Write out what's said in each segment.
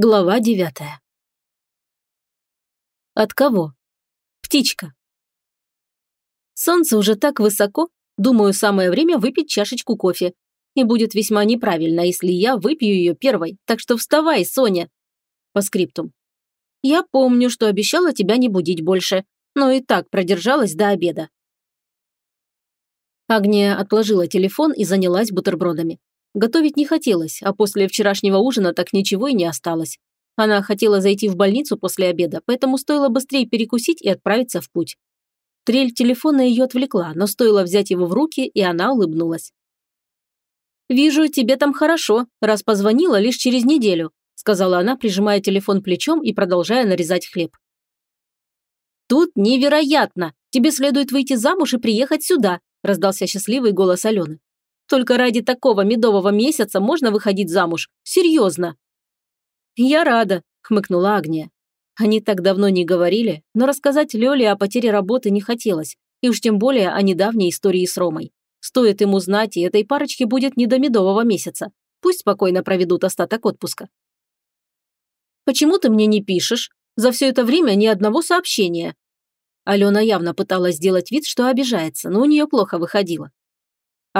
Глава девятая. От кого? Птичка. Солнце уже так высоко, думаю, самое время выпить чашечку кофе. И будет весьма неправильно, если я выпью ее первой, так что вставай, Соня. По скриптум. Я помню, что обещала тебя не будить больше, но и так продержалась до обеда. Агния отложила телефон и занялась бутербродами. Готовить не хотелось, а после вчерашнего ужина так ничего и не осталось. Она хотела зайти в больницу после обеда, поэтому стоило быстрее перекусить и отправиться в путь. Трель телефона ее отвлекла, но стоило взять его в руки, и она улыбнулась. «Вижу, тебе там хорошо, раз позвонила лишь через неделю», сказала она, прижимая телефон плечом и продолжая нарезать хлеб. «Тут невероятно! Тебе следует выйти замуж и приехать сюда», раздался счастливый голос Алены. Только ради такого медового месяца можно выходить замуж. Серьезно. Я рада, хмыкнула Агния. Они так давно не говорили, но рассказать Лёле о потере работы не хотелось, и уж тем более о недавней истории с Ромой. Стоит ему знать, и этой парочке будет не до медового месяца. Пусть спокойно проведут остаток отпуска. «Почему ты мне не пишешь? За все это время ни одного сообщения». Алена явно пыталась сделать вид, что обижается, но у нее плохо выходило.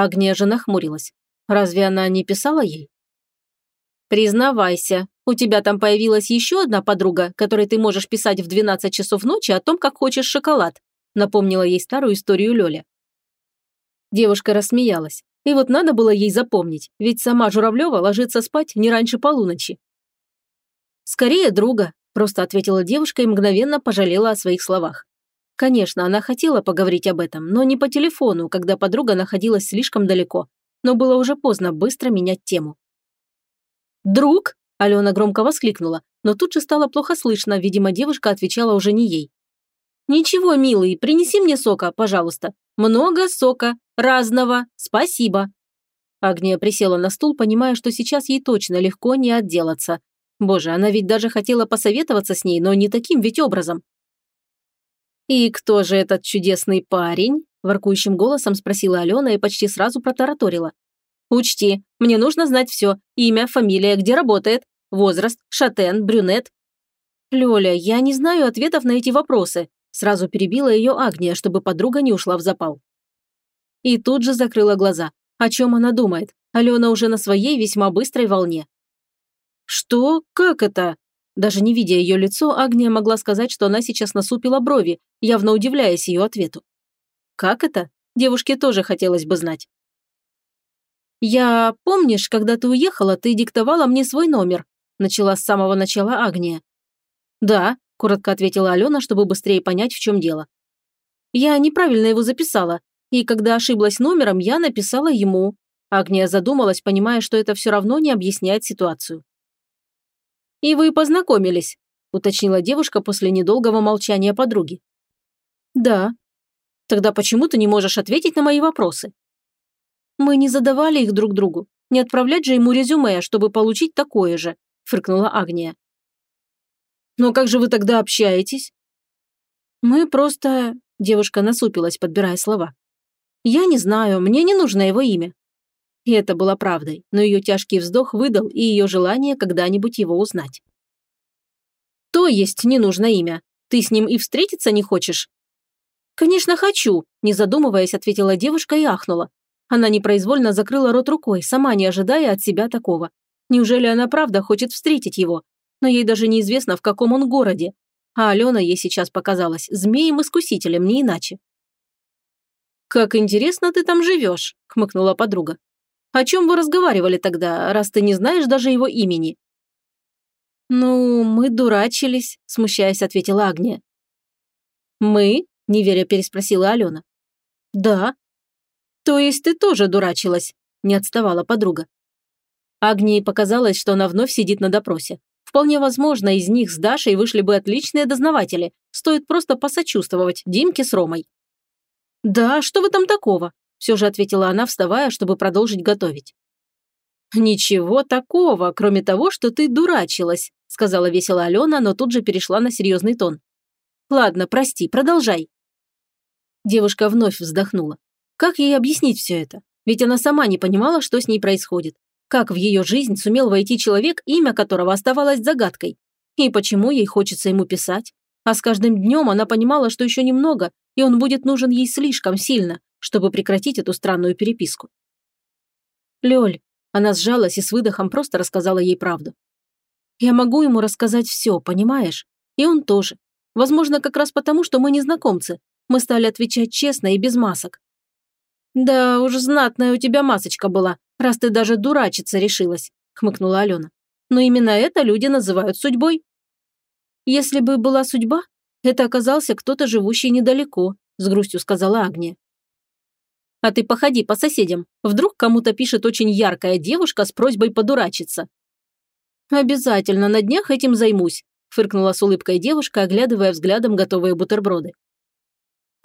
Агния же нахмурилась. Разве она не писала ей? «Признавайся, у тебя там появилась еще одна подруга, которой ты можешь писать в 12 часов ночи о том, как хочешь шоколад», напомнила ей старую историю Лёля. Девушка рассмеялась. И вот надо было ей запомнить, ведь сама Журавлева ложится спать не раньше полуночи. «Скорее друга», – просто ответила девушка и мгновенно пожалела о своих словах. Конечно, она хотела поговорить об этом, но не по телефону, когда подруга находилась слишком далеко. Но было уже поздно быстро менять тему. «Друг?» – Алена громко воскликнула, но тут же стало плохо слышно, видимо, девушка отвечала уже не ей. «Ничего, милый, принеси мне сока, пожалуйста. Много сока, разного, спасибо». Агния присела на стул, понимая, что сейчас ей точно легко не отделаться. Боже, она ведь даже хотела посоветоваться с ней, но не таким ведь образом. «И кто же этот чудесный парень?» – воркующим голосом спросила Алена и почти сразу протараторила. «Учти, мне нужно знать все. Имя, фамилия, где работает, возраст, шатен, брюнет». «Лёля, я не знаю ответов на эти вопросы», – сразу перебила ее Агния, чтобы подруга не ушла в запал. И тут же закрыла глаза. О чем она думает? Алена уже на своей весьма быстрой волне. «Что? Как это?» Даже не видя ее лицо, Агния могла сказать, что она сейчас насупила брови, явно удивляясь ее ответу. Как это? Девушке тоже хотелось бы знать. «Я... Помнишь, когда ты уехала, ты диктовала мне свой номер?» Начала с самого начала Агния. «Да», – коротко ответила Алена, чтобы быстрее понять, в чем дело. «Я неправильно его записала, и когда ошиблась номером, я написала ему». Агния задумалась, понимая, что это все равно не объясняет ситуацию. «И вы познакомились», – уточнила девушка после недолгого молчания подруги. «Да». «Тогда почему ты не можешь ответить на мои вопросы?» «Мы не задавали их друг другу. Не отправлять же ему резюме, чтобы получить такое же», – фыркнула Агния. «Но как же вы тогда общаетесь?» «Мы просто...» – девушка насупилась, подбирая слова. «Я не знаю, мне не нужно его имя. И это было правдой, но ее тяжкий вздох выдал и ее желание когда-нибудь его узнать. «То есть не нужно имя. Ты с ним и встретиться не хочешь?» «Конечно, хочу», – не задумываясь, ответила девушка и ахнула. Она непроизвольно закрыла рот рукой, сама не ожидая от себя такого. Неужели она правда хочет встретить его? Но ей даже неизвестно, в каком он городе. А Алена ей сейчас показалась змеем-искусителем, не иначе. «Как интересно ты там живешь», – хмыкнула подруга. О чем вы разговаривали тогда, раз ты не знаешь даже его имени?» «Ну, мы дурачились», – смущаясь, ответила Агния. «Мы?» – неверя переспросила Алена. «Да». «То есть ты тоже дурачилась?» – не отставала подруга. Агнии показалось, что она вновь сидит на допросе. Вполне возможно, из них с Дашей вышли бы отличные дознаватели. Стоит просто посочувствовать Димке с Ромой. «Да, что в этом такого?» Все же ответила она, вставая, чтобы продолжить готовить. «Ничего такого, кроме того, что ты дурачилась», сказала весело Алена, но тут же перешла на серьезный тон. «Ладно, прости, продолжай». Девушка вновь вздохнула. Как ей объяснить все это? Ведь она сама не понимала, что с ней происходит. Как в ее жизнь сумел войти человек, имя которого оставалось загадкой? И почему ей хочется ему писать? А с каждым днем она понимала, что еще немного, и он будет нужен ей слишком сильно, чтобы прекратить эту странную переписку. «Лёль», она сжалась и с выдохом просто рассказала ей правду. «Я могу ему рассказать все, понимаешь? И он тоже. Возможно, как раз потому, что мы незнакомцы. Мы стали отвечать честно и без масок. «Да уж знатная у тебя масочка была, раз ты даже дурачиться решилась», – хмыкнула Алена. «Но именно это люди называют судьбой». «Если бы была судьба, это оказался кто-то, живущий недалеко», – с грустью сказала Агния. «А ты походи по соседям. Вдруг кому-то пишет очень яркая девушка с просьбой подурачиться». «Обязательно на днях этим займусь», – фыркнула с улыбкой девушка, оглядывая взглядом готовые бутерброды.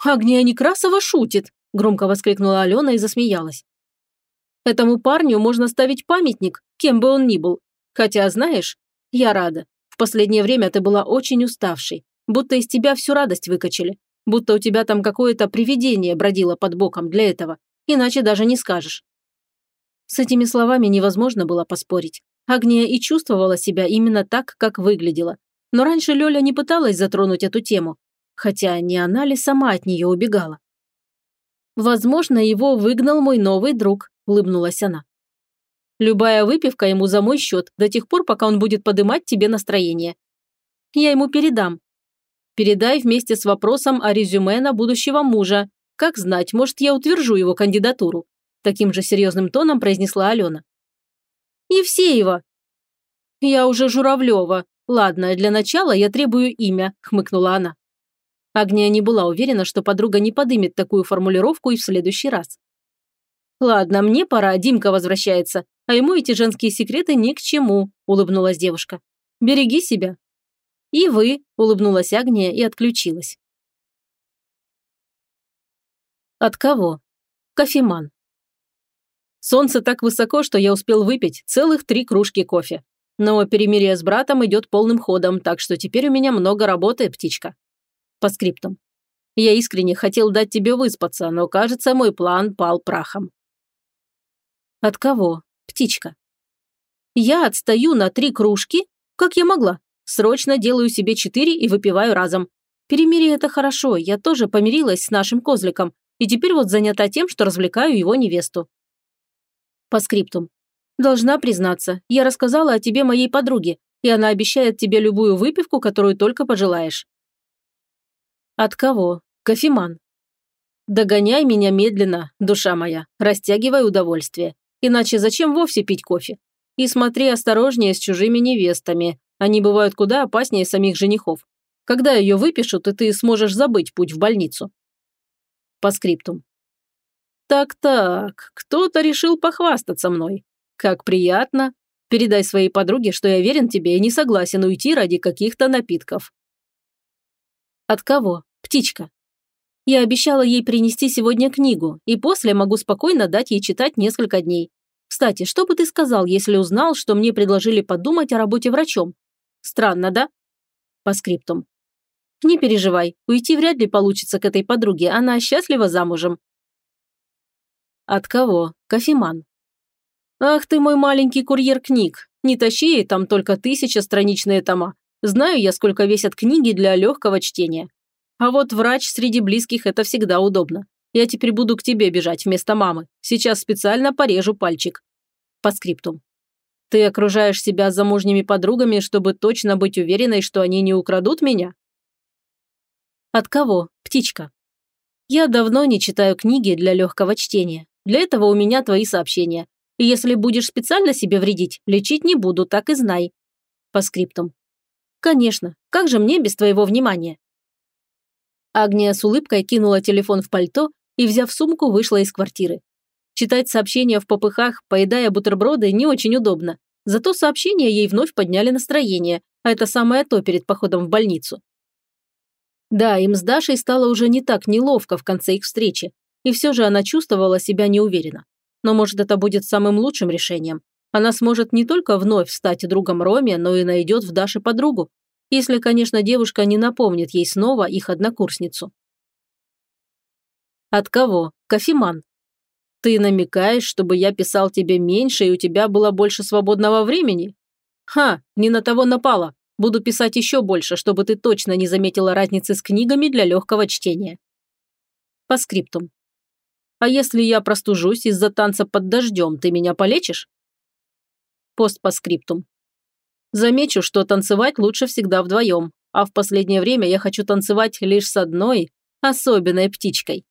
«Агния Некрасова шутит», – громко воскликнула Алена и засмеялась. «Этому парню можно ставить памятник, кем бы он ни был. Хотя, знаешь, я рада. В последнее время ты была очень уставшей, будто из тебя всю радость выкачали, будто у тебя там какое-то привидение бродило под боком для этого, иначе даже не скажешь». С этими словами невозможно было поспорить. Агния и чувствовала себя именно так, как выглядела. Но раньше Лёля не пыталась затронуть эту тему, хотя не она ли сама от нее убегала. «Возможно, его выгнал мой новый друг», – улыбнулась она. «Любая выпивка ему за мой счет, до тех пор, пока он будет подымать тебе настроение. Я ему передам. Передай вместе с вопросом о резюме на будущего мужа. Как знать, может, я утвержу его кандидатуру», – таким же серьезным тоном произнесла Алена. «Евсеева!» «Я уже Журавлева. Ладно, для начала я требую имя», – хмыкнула она. Агния не была уверена, что подруга не подымет такую формулировку и в следующий раз. «Ладно, мне пора, Димка возвращается, а ему эти женские секреты ни к чему», – улыбнулась девушка. «Береги себя». «И вы», – улыбнулась Агния и отключилась. От кого? Кофеман. Солнце так высоко, что я успел выпить целых три кружки кофе. Но перемирие с братом идет полным ходом, так что теперь у меня много работы, птичка. По скриптам. Я искренне хотел дать тебе выспаться, но, кажется, мой план пал прахом. От кого? Птичка. Я отстаю на три кружки? Как я могла? Срочно делаю себе четыре и выпиваю разом. Перемирие – это хорошо, я тоже помирилась с нашим козликом, и теперь вот занята тем, что развлекаю его невесту. По скриптум. Должна признаться, я рассказала о тебе моей подруге, и она обещает тебе любую выпивку, которую только пожелаешь. От кого? Кофеман. Догоняй меня медленно, душа моя, растягивай удовольствие. Иначе зачем вовсе пить кофе? И смотри осторожнее с чужими невестами. Они бывают куда опаснее самих женихов. Когда ее выпишут, и ты сможешь забыть путь в больницу. По скриптум. Так-так, кто-то решил похвастаться мной. Как приятно. Передай своей подруге, что я верен тебе и не согласен уйти ради каких-то напитков. От кого? Птичка. Я обещала ей принести сегодня книгу, и после могу спокойно дать ей читать несколько дней. Кстати, что бы ты сказал, если узнал, что мне предложили подумать о работе врачом? Странно, да? По скриптум. Не переживай, уйти вряд ли получится к этой подруге, она счастлива замужем. От кого? Кофеман. Ах ты мой маленький курьер книг, не тащи ей там только тысяча страничные тома. Знаю я, сколько весят книги для легкого чтения. А вот врач среди близких – это всегда удобно. Я теперь буду к тебе бежать вместо мамы. Сейчас специально порежу пальчик. По скриптум. Ты окружаешь себя замужними подругами, чтобы точно быть уверенной, что они не украдут меня? От кого? Птичка. Я давно не читаю книги для легкого чтения. Для этого у меня твои сообщения. И если будешь специально себе вредить, лечить не буду, так и знай. По скриптум. «Конечно. Как же мне без твоего внимания?» Агния с улыбкой кинула телефон в пальто и, взяв сумку, вышла из квартиры. Читать сообщения в попыхах, поедая бутерброды, не очень удобно. Зато сообщения ей вновь подняли настроение, а это самое то перед походом в больницу. Да, им с Дашей стало уже не так неловко в конце их встречи, и все же она чувствовала себя неуверенно. Но может это будет самым лучшим решением. Она сможет не только вновь стать другом Роме, но и найдет в Даше подругу, если, конечно, девушка не напомнит ей снова их однокурсницу. От кого? Кофеман. Ты намекаешь, чтобы я писал тебе меньше, и у тебя было больше свободного времени? Ха, не на того напала. Буду писать еще больше, чтобы ты точно не заметила разницы с книгами для легкого чтения. По скриптум. А если я простужусь из-за танца под дождем, ты меня полечишь? Пост по скриптум. Замечу, что танцевать лучше всегда вдвоем, а в последнее время я хочу танцевать лишь с одной особенной птичкой.